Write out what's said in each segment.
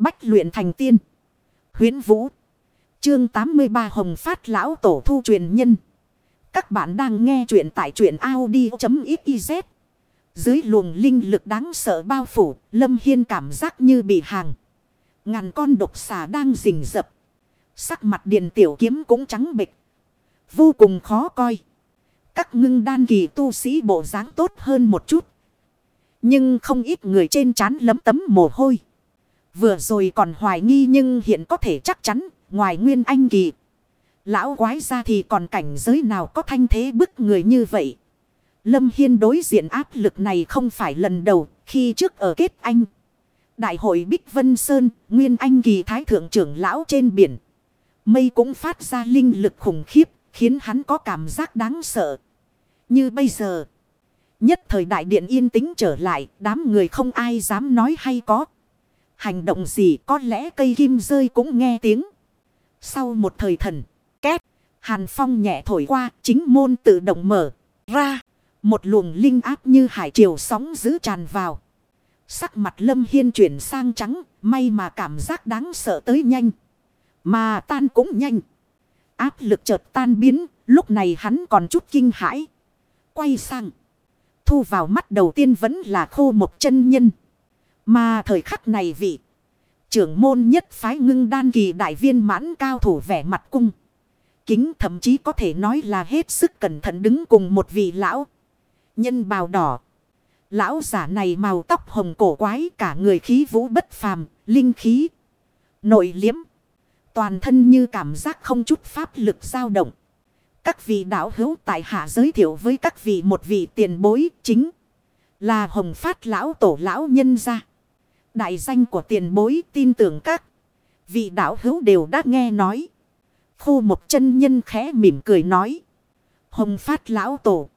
Bách luyện thành tiên. Huyến Vũ. Chương 83 Hồng Phát Lão Tổ Thu truyền nhân. Các bạn đang nghe truyện tại truyện Audi.xyz. Dưới luồng linh lực đáng sợ bao phủ, Lâm Hiên cảm giác như bị hàng. Ngàn con độc xà đang rình rập. Sắc mặt điện tiểu kiếm cũng trắng bịch. Vô cùng khó coi. Các ngưng đan kỳ tu sĩ bộ dáng tốt hơn một chút. Nhưng không ít người trên chán lấm tấm mồ hôi. Vừa rồi còn hoài nghi nhưng hiện có thể chắc chắn ngoài nguyên anh kỳ. Lão quái ra thì còn cảnh giới nào có thanh thế bức người như vậy. Lâm Hiên đối diện áp lực này không phải lần đầu khi trước ở kết anh. Đại hội Bích Vân Sơn, Nguyên Anh kỳ thái thượng trưởng lão trên biển. Mây cũng phát ra linh lực khủng khiếp, khiến hắn có cảm giác đáng sợ. Như bây giờ, nhất thời đại điện yên tĩnh trở lại, đám người không ai dám nói hay có. Hành động gì có lẽ cây kim rơi cũng nghe tiếng. Sau một thời thần, két, hàn phong nhẹ thổi qua, chính môn tự động mở ra. Một luồng linh áp như hải triều sóng giữ tràn vào. Sắc mặt lâm hiên chuyển sang trắng, may mà cảm giác đáng sợ tới nhanh. Mà tan cũng nhanh. Áp lực chợt tan biến, lúc này hắn còn chút kinh hãi. Quay sang. Thu vào mắt đầu tiên vẫn là khô một chân nhân. Mà thời khắc này vị. Trưởng môn nhất phái ngưng đan kỳ đại viên mãn cao thủ vẻ mặt cung. Kính thậm chí có thể nói là hết sức cẩn thận đứng cùng một vị lão. Nhân bào đỏ. Lão giả này màu tóc hồng cổ quái cả người khí vũ bất phàm, linh khí. Nội liếm. Toàn thân như cảm giác không chút pháp lực dao động. Các vị đạo hữu tại hạ giới thiệu với các vị một vị tiền bối chính là hồng phát lão tổ lão nhân gia. Đại danh của tiền bối tin tưởng các vị đạo hữu đều đã nghe nói. Khu một chân nhân khẽ mỉm cười nói. Hồng phát lão tổ.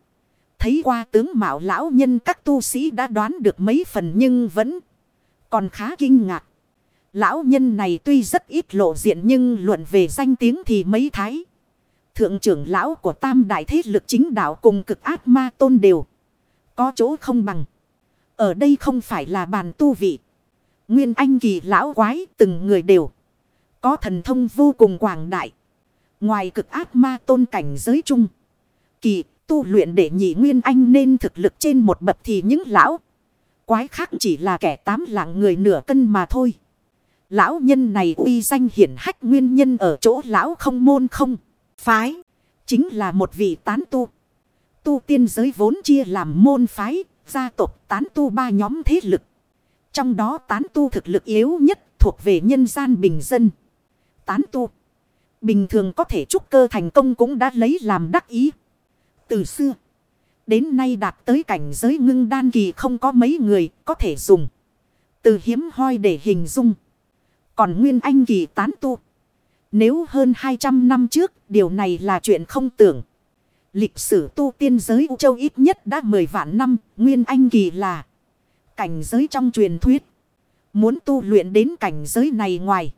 Thấy qua tướng mạo lão nhân các tu sĩ đã đoán được mấy phần nhưng vẫn còn khá kinh ngạc. Lão nhân này tuy rất ít lộ diện nhưng luận về danh tiếng thì mấy thái. Thượng trưởng lão của tam đại thế lực chính đạo cùng cực ác ma tôn đều. Có chỗ không bằng. Ở đây không phải là bàn tu vị. Nguyên anh kỳ lão quái từng người đều. Có thần thông vô cùng quảng đại. Ngoài cực ác ma tôn cảnh giới chung. Kỳ tu luyện để nhị nguyên anh nên thực lực trên một bậc thì những lão. Quái khác chỉ là kẻ tám lạng người nửa cân mà thôi. Lão nhân này uy danh hiển hách nguyên nhân ở chỗ lão không môn không. Phái. Chính là một vị tán tu. Tu tiên giới vốn chia làm môn phái, gia tộc tán tu ba nhóm thế lực. Trong đó tán tu thực lực yếu nhất thuộc về nhân gian bình dân. Tán tu. Bình thường có thể trúc cơ thành công cũng đã lấy làm đắc ý. Từ xưa. Đến nay đạt tới cảnh giới ngưng đan kỳ không có mấy người có thể dùng. Từ hiếm hoi để hình dung. Còn nguyên anh kỳ tán tu. Nếu hơn 200 năm trước, điều này là chuyện không tưởng. Lịch sử tu tiên giới Châu ít nhất đã 10 vạn năm. Nguyên anh kỳ là cảnh giới trong truyền thuyết. Muốn tu luyện đến cảnh giới này ngoài.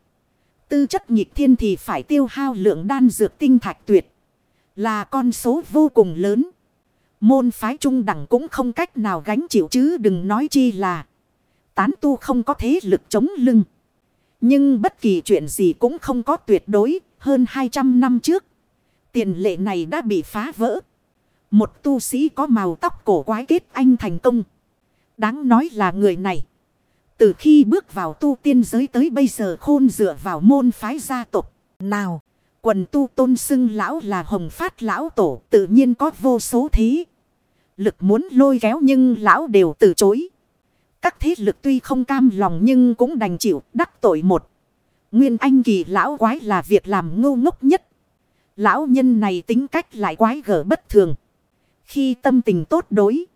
Tư chất nhịp thiên thì phải tiêu hao lượng đan dược tinh thạch tuyệt. Là con số vô cùng lớn. Môn phái trung đẳng cũng không cách nào gánh chịu chứ đừng nói chi là. Tán tu không có thế lực chống lưng. Nhưng bất kỳ chuyện gì cũng không có tuyệt đối. Hơn 200 năm trước. Tiền lệ này đã bị phá vỡ. Một tu sĩ có màu tóc cổ quái kết anh thành công. Đáng nói là người này. Từ khi bước vào tu tiên giới tới bây giờ khôn dựa vào môn phái gia tộc. Nào, quần tu tôn xưng lão là hồng phát lão tổ tự nhiên có vô số thí Lực muốn lôi kéo nhưng lão đều từ chối. Các thế lực tuy không cam lòng nhưng cũng đành chịu đắc tội một. Nguyên anh kỳ lão quái là việc làm ngu ngốc nhất. Lão nhân này tính cách lại quái gở bất thường. Khi tâm tình tốt đối.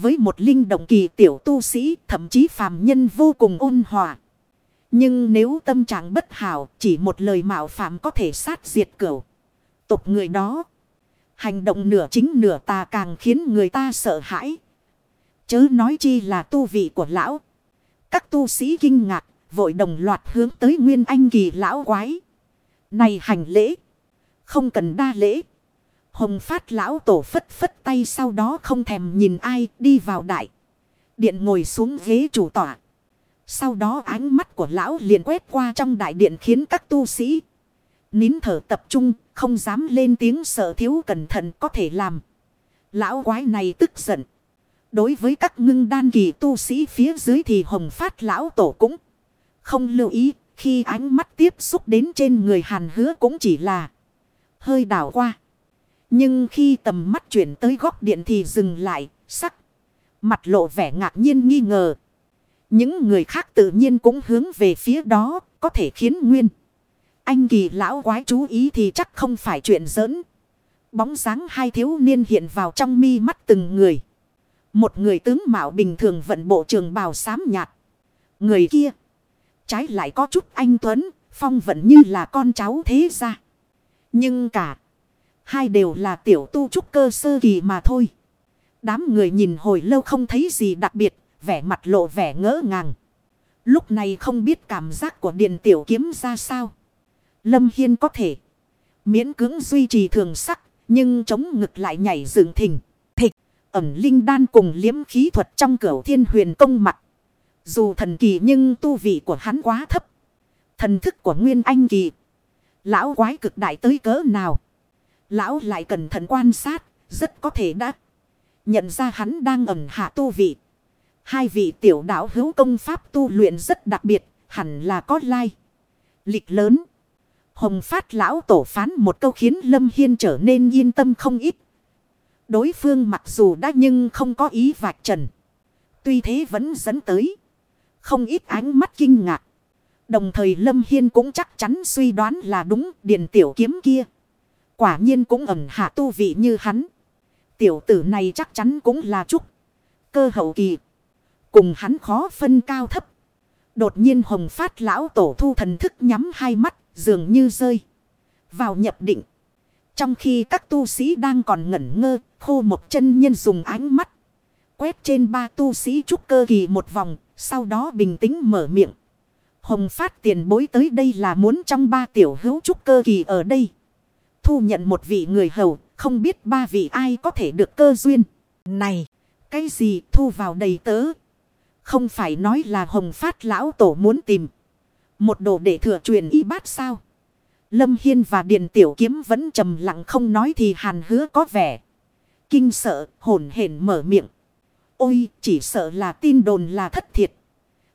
Với một linh động kỳ tiểu tu sĩ thậm chí phàm nhân vô cùng ôn hòa. Nhưng nếu tâm trạng bất hảo chỉ một lời mạo phạm có thể sát diệt cửu. Tục người đó. Hành động nửa chính nửa tà càng khiến người ta sợ hãi. Chớ nói chi là tu vị của lão. Các tu sĩ kinh ngạc, vội đồng loạt hướng tới nguyên anh kỳ lão quái. Này hành lễ. Không cần đa lễ. Hồng phát lão tổ phất phất tay sau đó không thèm nhìn ai đi vào đại. Điện ngồi xuống ghế chủ tọa. Sau đó ánh mắt của lão liền quét qua trong đại điện khiến các tu sĩ nín thở tập trung, không dám lên tiếng sợ thiếu cẩn thận có thể làm. Lão quái này tức giận. Đối với các ngưng đan kỳ tu sĩ phía dưới thì hồng phát lão tổ cũng không lưu ý. Khi ánh mắt tiếp xúc đến trên người hàn hứa cũng chỉ là hơi đảo qua. Nhưng khi tầm mắt chuyển tới góc điện thì dừng lại, sắc. Mặt lộ vẻ ngạc nhiên nghi ngờ. Những người khác tự nhiên cũng hướng về phía đó, có thể khiến Nguyên. Anh kỳ lão quái chú ý thì chắc không phải chuyện giỡn. Bóng dáng hai thiếu niên hiện vào trong mi mắt từng người. Một người tướng mạo bình thường vận bộ trường bào xám nhạt. Người kia. Trái lại có chút anh Tuấn. Phong vận như là con cháu thế ra. Nhưng cả. Hai đều là tiểu tu trúc cơ sơ kỳ mà thôi. Đám người nhìn hồi lâu không thấy gì đặc biệt. Vẻ mặt lộ vẻ ngỡ ngàng. Lúc này không biết cảm giác của điện tiểu kiếm ra sao. Lâm Hiên có thể miễn cưỡng duy trì thường sắc. Nhưng chống ngực lại nhảy dựng thình. Thịch ẩm linh đan cùng liếm khí thuật trong cửa thiên huyền công mặt. Dù thần kỳ nhưng tu vị của hắn quá thấp. Thần thức của Nguyên Anh kỳ. Lão quái cực đại tới cỡ nào. Lão lại cẩn thận quan sát. Rất có thể đã nhận ra hắn đang ẩn hạ tu vị. Hai vị tiểu đạo hữu công pháp tu luyện rất đặc biệt. Hẳn là có lai. Lịch lớn. Hồng phát lão tổ phán một câu khiến Lâm Hiên trở nên yên tâm không ít. Đối phương mặc dù đã nhưng không có ý vạch trần. Tuy thế vẫn dẫn tới. Không ít ánh mắt kinh ngạc. Đồng thời Lâm Hiên cũng chắc chắn suy đoán là đúng, điền tiểu kiếm kia. Quả nhiên cũng ẩn hạ tu vị như hắn. Tiểu tử này chắc chắn cũng là trúc. Cơ hậu kỳ. Cùng hắn khó phân cao thấp. Đột nhiên hồng phát lão tổ thu thần thức nhắm hai mắt dường như rơi. Vào nhập định. Trong khi các tu sĩ đang còn ngẩn ngơ, khô một chân nhân dùng ánh mắt. Quét trên ba tu sĩ trúc cơ kỳ một vòng, sau đó bình tĩnh mở miệng. Hồng phát tiền bối tới đây là muốn trong ba tiểu hữu trúc cơ kỳ ở đây. Thu nhận một vị người hầu, không biết ba vị ai có thể được cơ duyên. Này, cái gì thu vào đầy tớ? Không phải nói là hồng phát lão tổ muốn tìm. Một đồ để thừa truyền y bát sao? Lâm Hiên và Điền Tiểu Kiếm vẫn trầm lặng không nói thì hàn hứa có vẻ. Kinh sợ, hồn hển mở miệng. Ôi, chỉ sợ là tin đồn là thất thiệt.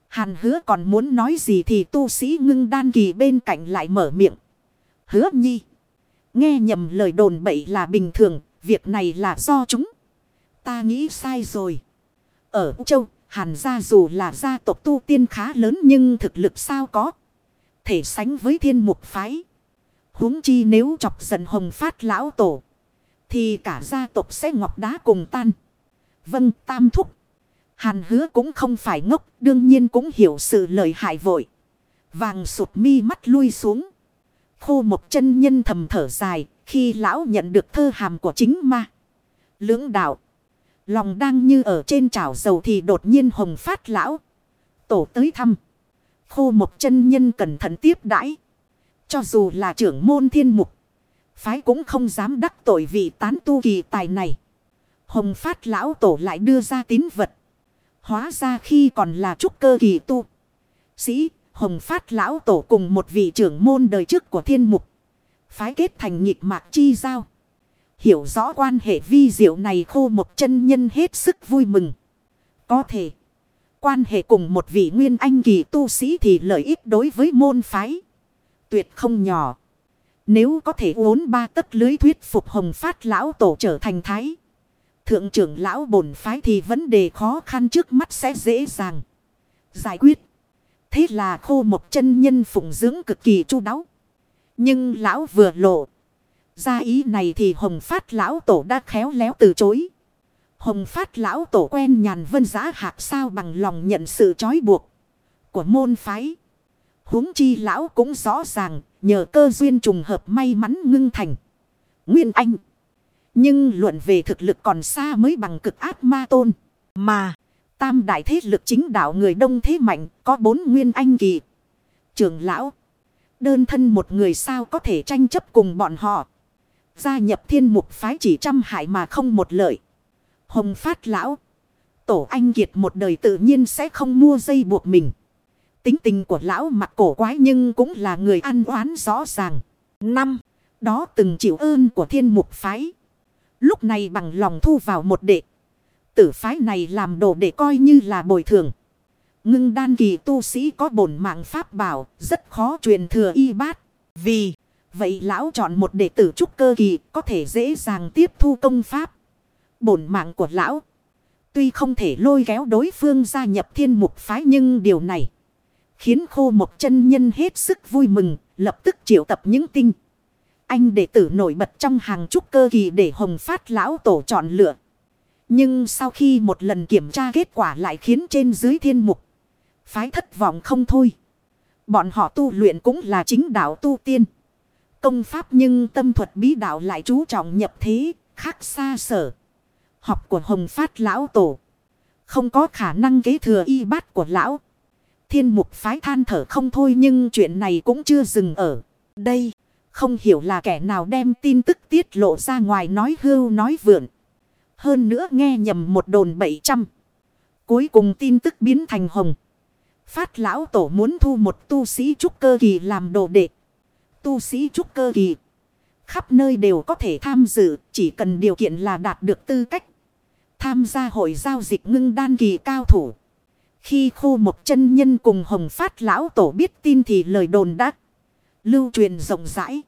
Hàn hứa còn muốn nói gì thì tu sĩ ngưng đan kỳ bên cạnh lại mở miệng. Hứa nhi. Nghe nhầm lời đồn bậy là bình thường, việc này là do chúng. Ta nghĩ sai rồi. Ở châu, Hàn gia dù là gia tộc tu tiên khá lớn nhưng thực lực sao có. Thể sánh với thiên mục phái huống chi nếu chọc giận hồng phát lão tổ. Thì cả gia tộc sẽ ngọc đá cùng tan. Vâng tam thúc. Hàn hứa cũng không phải ngốc. Đương nhiên cũng hiểu sự lợi hại vội. Vàng sụt mi mắt lui xuống. Khô một chân nhân thầm thở dài. Khi lão nhận được thơ hàm của chính ma. Lưỡng đạo. Lòng đang như ở trên chảo dầu thì đột nhiên hồng phát lão. Tổ tới thăm. Khô một chân nhân cẩn thận tiếp đãi. Cho dù là trưởng môn thiên mục. Phái cũng không dám đắc tội vị tán tu kỳ tài này. Hồng phát lão tổ lại đưa ra tín vật. Hóa ra khi còn là trúc cơ kỳ tu. Sĩ, hồng phát lão tổ cùng một vị trưởng môn đời trước của thiên mục. Phái kết thành nhịp mạc chi giao. Hiểu rõ quan hệ vi diệu này khô một chân nhân hết sức vui mừng. Có thể. Quan hệ cùng một vị nguyên anh kỳ tu sĩ thì lợi ích đối với môn phái tuyệt không nhỏ. Nếu có thể uốn ba tấc lưới thuyết phục hồng phát lão tổ trở thành thái. Thượng trưởng lão bổn phái thì vấn đề khó khăn trước mắt sẽ dễ dàng. Giải quyết. Thế là khô một chân nhân phụng dưỡng cực kỳ chu đáo. Nhưng lão vừa lộ. Ra ý này thì hồng phát lão tổ đã khéo léo từ chối. Hồng phát lão tổ quen nhàn vân giã hạc sao bằng lòng nhận sự trói buộc của môn phái huống chi lão cũng rõ ràng, nhờ cơ duyên trùng hợp may mắn ngưng thành. Nguyên Anh. Nhưng luận về thực lực còn xa mới bằng cực ác ma tôn. Mà, tam đại thế lực chính đạo người đông thế mạnh, có bốn Nguyên Anh kỳ. Trường lão, đơn thân một người sao có thể tranh chấp cùng bọn họ. Gia nhập thiên mục phái chỉ trăm hại mà không một lợi. Hồng phát lão, tổ anh kiệt một đời tự nhiên sẽ không mua dây buộc mình. Tính tình của lão mặt cổ quái nhưng cũng là người ăn oán rõ ràng. Năm, đó từng chịu ơn của thiên mục phái. Lúc này bằng lòng thu vào một đệ. Tử phái này làm đồ để coi như là bồi thường. Ngưng đan kỳ tu sĩ có bổn mạng pháp bảo, rất khó truyền thừa y bát. Vì, vậy lão chọn một đệ tử trúc cơ kỳ có thể dễ dàng tiếp thu công pháp. Bổn mạng của lão, tuy không thể lôi kéo đối phương gia nhập thiên mục phái nhưng điều này khiến khô một chân nhân hết sức vui mừng, lập tức triệu tập những tinh. Anh đệ tử nổi bật trong hàng trúc cơ kỳ để hồng phát lão tổ chọn lựa. Nhưng sau khi một lần kiểm tra kết quả lại khiến trên dưới thiên mục. Phái thất vọng không thôi. Bọn họ tu luyện cũng là chính đạo tu tiên. Công pháp nhưng tâm thuật bí đạo lại chú trọng nhập thế, khác xa sở. Học của Hồng Phát Lão Tổ. Không có khả năng kế thừa y bát của Lão. Thiên mục phái than thở không thôi nhưng chuyện này cũng chưa dừng ở đây. Không hiểu là kẻ nào đem tin tức tiết lộ ra ngoài nói hưu nói vượn. Hơn nữa nghe nhầm một đồn bảy trăm. Cuối cùng tin tức biến thành hồng. Phát lão tổ muốn thu một tu sĩ trúc cơ kỳ làm đồ đệ. Tu sĩ trúc cơ kỳ. Khắp nơi đều có thể tham dự. Chỉ cần điều kiện là đạt được tư cách. Tham gia hội giao dịch ngưng đan kỳ cao thủ. Khi khu một chân nhân cùng hồng phát lão tổ biết tin thì lời đồn đã lưu truyền rộng rãi.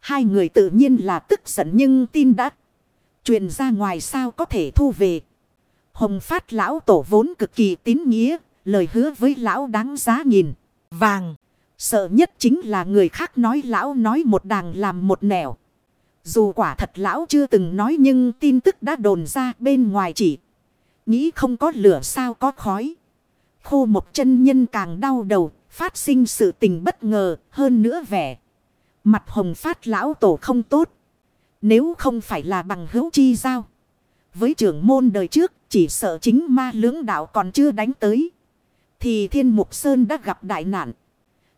Hai người tự nhiên là tức giận nhưng tin đã truyền ra ngoài sao có thể thu về. Hồng phát lão tổ vốn cực kỳ tín nghĩa, lời hứa với lão đáng giá nghìn. Vàng, sợ nhất chính là người khác nói lão nói một đàng làm một nẻo. Dù quả thật lão chưa từng nói nhưng tin tức đã đồn ra bên ngoài chỉ. Nghĩ không có lửa sao có khói. Khô một chân nhân càng đau đầu, phát sinh sự tình bất ngờ, hơn nữa vẻ. Mặt hồng phát lão tổ không tốt. Nếu không phải là bằng hữu chi giao. Với trưởng môn đời trước, chỉ sợ chính ma lưỡng đạo còn chưa đánh tới. Thì thiên mục sơn đã gặp đại nạn.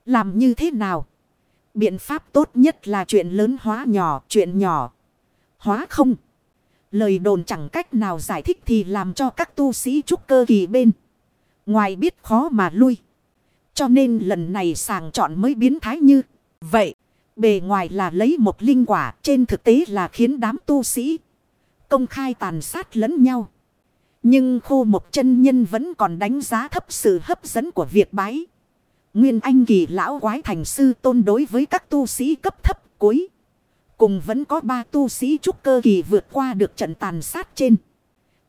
Làm như thế nào? Biện pháp tốt nhất là chuyện lớn hóa nhỏ, chuyện nhỏ. Hóa không. Lời đồn chẳng cách nào giải thích thì làm cho các tu sĩ trúc cơ kỳ bên. Ngoài biết khó mà lui. Cho nên lần này sàng chọn mới biến thái như vậy. Bề ngoài là lấy một linh quả, trên thực tế là khiến đám tu sĩ công khai tàn sát lẫn nhau. Nhưng khô một chân nhân vẫn còn đánh giá thấp sự hấp dẫn của việc bái. Nguyên Anh kỳ lão quái thành sư tôn đối với các tu sĩ cấp thấp cuối. Cùng vẫn có ba tu sĩ trúc cơ kỳ vượt qua được trận tàn sát trên.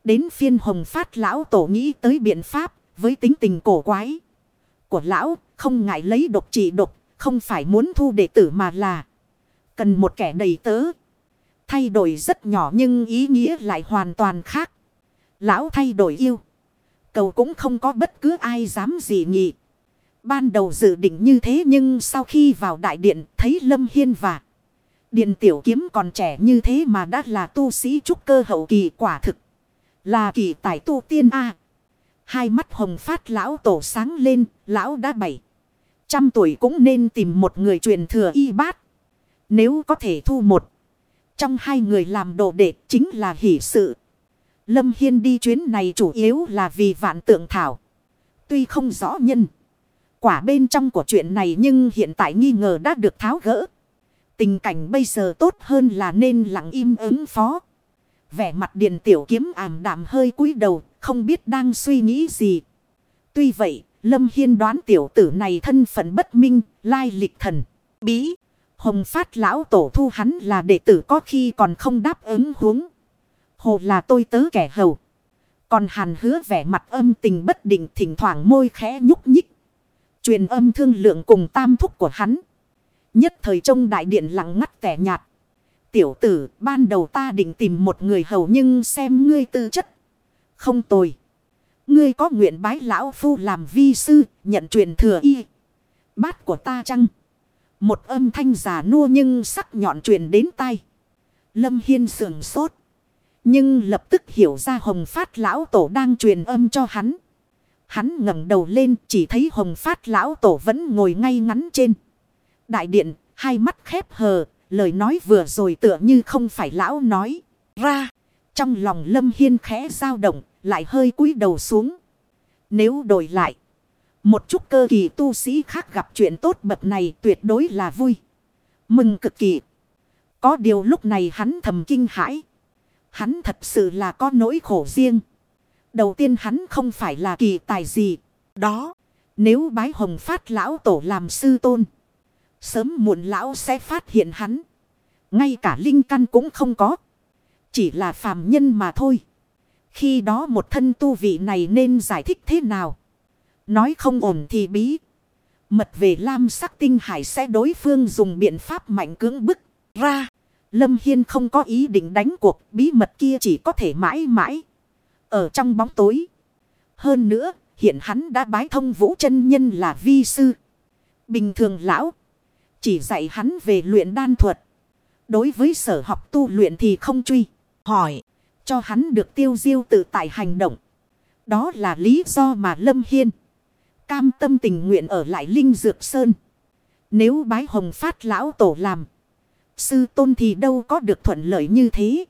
Đến phiên hồng phát lão tổ nghĩ tới biện pháp với tính tình cổ quái. Của lão không ngại lấy độc trị độc không phải muốn thu đệ tử mà là cần một kẻ đầy tớ. Thay đổi rất nhỏ nhưng ý nghĩa lại hoàn toàn khác. Lão thay đổi yêu. Cầu cũng không có bất cứ ai dám gì nghị. Ban đầu dự định như thế nhưng sau khi vào đại điện thấy Lâm Hiên và Điện tiểu kiếm còn trẻ như thế mà đã là tu sĩ trúc cơ hậu kỳ quả thực. Là kỳ tài tu tiên A. Hai mắt hồng phát lão tổ sáng lên, lão đã bảy. Trăm tuổi cũng nên tìm một người truyền thừa y bát. Nếu có thể thu một. Trong hai người làm đồ đệ chính là hỷ sự. Lâm Hiên đi chuyến này chủ yếu là vì vạn tượng thảo. Tuy không rõ nhân. Quả bên trong của chuyện này nhưng hiện tại nghi ngờ đã được tháo gỡ. Tình cảnh bây giờ tốt hơn là nên lặng im ứng phó. Vẻ mặt điện tiểu kiếm ảm đạm hơi cúi đầu, không biết đang suy nghĩ gì. Tuy vậy, Lâm Hiên đoán tiểu tử này thân phận bất minh, lai lịch thần, bí. Hồng phát lão tổ thu hắn là đệ tử có khi còn không đáp ứng huống. Hồ là tôi tớ kẻ hầu. Còn hàn hứa vẻ mặt âm tình bất định thỉnh thoảng môi khẽ nhúc nhích. Truyền âm thương lượng cùng tam thúc của hắn. Nhất thời trông đại điện lặng ngắt tẻ nhạt. Tiểu tử, ban đầu ta định tìm một người hầu nhưng xem ngươi tư chất. Không tồi. Ngươi có nguyện bái lão phu làm vi sư, nhận truyền thừa y. Bát của ta chăng? Một âm thanh giả nua nhưng sắc nhọn truyền đến tai. Lâm Hiên sườn sốt. Nhưng lập tức hiểu ra hồng phát lão tổ đang truyền âm cho hắn. Hắn ngẩng đầu lên chỉ thấy hồng phát lão tổ vẫn ngồi ngay ngắn trên. Đại điện, hai mắt khép hờ, lời nói vừa rồi tựa như không phải lão nói. Ra, trong lòng lâm hiên khẽ dao động, lại hơi cúi đầu xuống. Nếu đổi lại, Một chút cơ kỳ tu sĩ khác gặp chuyện tốt bậc này tuyệt đối là vui. Mừng cực kỳ. Có điều lúc này hắn thầm kinh hãi. Hắn thật sự là có nỗi khổ riêng. Đầu tiên hắn không phải là kỳ tài gì. Đó. Nếu bái hồng phát lão tổ làm sư tôn. Sớm muộn lão sẽ phát hiện hắn. Ngay cả linh căn cũng không có. Chỉ là phàm nhân mà thôi. Khi đó một thân tu vị này nên giải thích thế nào? Nói không ổn thì bí. Mật về lam sắc tinh hải sẽ đối phương dùng biện pháp mạnh cưỡng bức ra. Lâm Hiên không có ý định đánh cuộc, bí mật kia chỉ có thể mãi mãi. Ở trong bóng tối. Hơn nữa, hiện hắn đã bái thông vũ chân nhân là vi sư. Bình thường lão. Chỉ dạy hắn về luyện đan thuật. Đối với sở học tu luyện thì không truy. Hỏi. Cho hắn được tiêu diêu tự tại hành động. Đó là lý do mà Lâm Hiên. Cam tâm tình nguyện ở lại Linh Dược Sơn. Nếu bái hồng phát lão tổ làm. Sư tôn thì đâu có được thuận lợi như thế.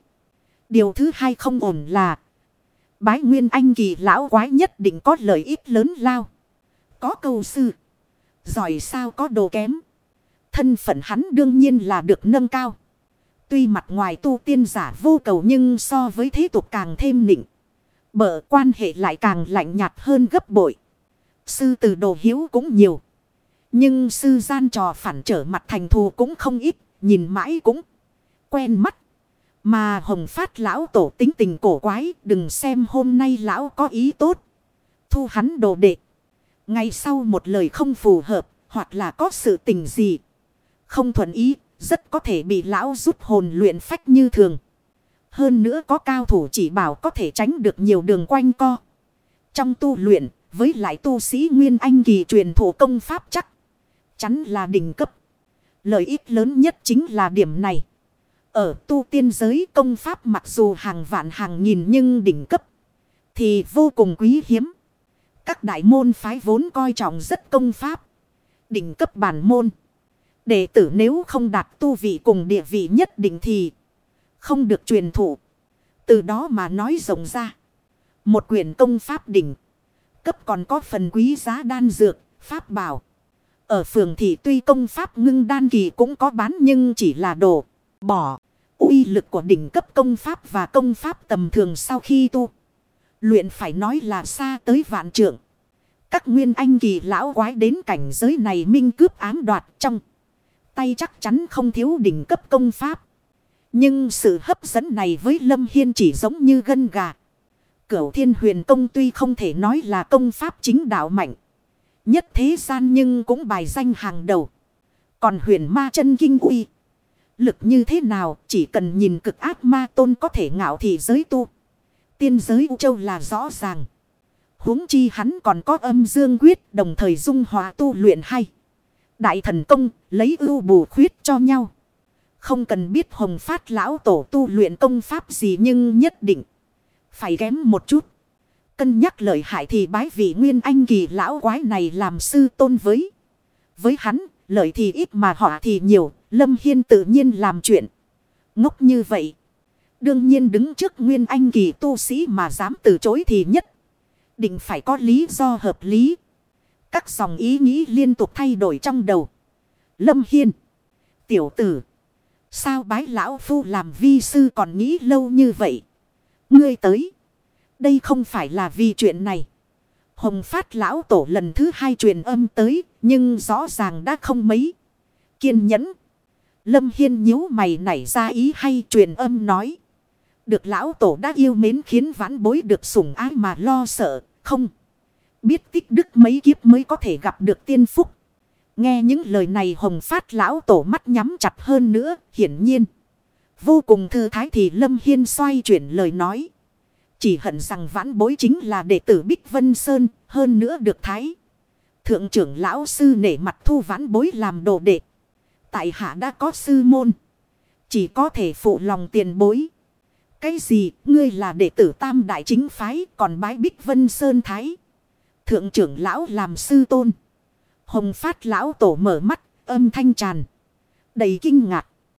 Điều thứ hai không ổn là. Bái nguyên anh kỳ lão quái nhất định có lợi ích lớn lao. Có câu sư. Giỏi sao có đồ kém. Thân phận hắn đương nhiên là được nâng cao. Tuy mặt ngoài tu tiên giả vô cầu nhưng so với thế tục càng thêm nịnh. Bở quan hệ lại càng lạnh nhạt hơn gấp bội. Sư từ đồ hiếu cũng nhiều. Nhưng sư gian trò phản trở mặt thành thù cũng không ít. Nhìn mãi cũng quen mắt. Mà hồng phát lão tổ tính tình cổ quái. Đừng xem hôm nay lão có ý tốt. Thu hắn đồ đệ. Ngày sau một lời không phù hợp. Hoặc là có sự tình gì. Không thuận ý. Rất có thể bị lão rút hồn luyện phách như thường. Hơn nữa có cao thủ chỉ bảo có thể tránh được nhiều đường quanh co. Trong tu luyện, với lại tu sĩ Nguyên Anh kỳ truyền thủ công pháp chắc. Chắn là đỉnh cấp. Lợi ích lớn nhất chính là điểm này. Ở tu tiên giới công pháp mặc dù hàng vạn hàng nghìn nhưng đỉnh cấp. Thì vô cùng quý hiếm. Các đại môn phái vốn coi trọng rất công pháp. Đỉnh cấp bản môn. Đệ tử nếu không đạt tu vị cùng địa vị nhất định thì không được truyền thụ. Từ đó mà nói rộng ra. Một quyển công pháp đỉnh. Cấp còn có phần quý giá đan dược, pháp bảo. Ở phường thì tuy công pháp ngưng đan kỳ cũng có bán nhưng chỉ là đồ, bỏ. uy lực của đỉnh cấp công pháp và công pháp tầm thường sau khi tu. Luyện phải nói là xa tới vạn trượng. Các nguyên anh kỳ lão quái đến cảnh giới này minh cướp ám đoạt trong tay chắc chắn không thiếu đỉnh cấp công pháp. Nhưng sự hấp dẫn này với Lâm Hiên chỉ giống như gân gà. Cửu thiên huyền công tuy không thể nói là công pháp chính đạo mạnh. Nhất thế gian nhưng cũng bài danh hàng đầu. Còn huyền ma chân kinh uy. Lực như thế nào, chỉ cần nhìn cực ác ma tôn có thể ngạo thì giới tu. Tiên giới U Châu là rõ ràng. huống chi hắn còn có âm dương quyết, đồng thời dung hòa tu luyện hay. Đại thần công lấy ưu bù khuyết cho nhau. Không cần biết hồng phát lão tổ tu luyện công pháp gì nhưng nhất định. Phải kém một chút. Cân nhắc lợi hại thì bái vị nguyên anh kỳ lão quái này làm sư tôn với. Với hắn, lợi thì ít mà họ thì nhiều. Lâm Hiên tự nhiên làm chuyện. Ngốc như vậy. Đương nhiên đứng trước nguyên anh kỳ tu sĩ mà dám từ chối thì nhất. Định phải có lý do hợp lý. Các dòng ý nghĩ liên tục thay đổi trong đầu. Lâm Hiên. Tiểu tử. Sao bái lão phu làm vi sư còn nghĩ lâu như vậy? Ngươi tới. Đây không phải là vì chuyện này. Hồng phát lão tổ lần thứ hai truyền âm tới. Nhưng rõ ràng đã không mấy. Kiên nhẫn. Lâm Hiên nhíu mày nảy ra ý hay truyền âm nói. Được lão tổ đã yêu mến khiến vãn bối được sủng ái mà lo sợ. Không. Biết tiếp mấy kiếp mới có thể gặp được tiên phúc. Nghe những lời này hồng phát lão tổ mắt nhắm chặt hơn nữa, hiển nhiên. Vô cùng thư thái thì Lâm Hiên xoay chuyển lời nói. Chỉ hận rằng vãn bối chính là đệ tử Bích Vân Sơn, hơn nữa được thái. Thượng trưởng lão sư nể mặt thu vãn bối làm đồ đệ. Tại hạ đã có sư môn. Chỉ có thể phụ lòng tiền bối. Cái gì, ngươi là đệ tử tam đại chính phái, còn bái Bích Vân Sơn Thái. Thượng trưởng lão làm sư tôn. Hồng phát lão tổ mở mắt, âm thanh tràn. Đầy kinh ngạc.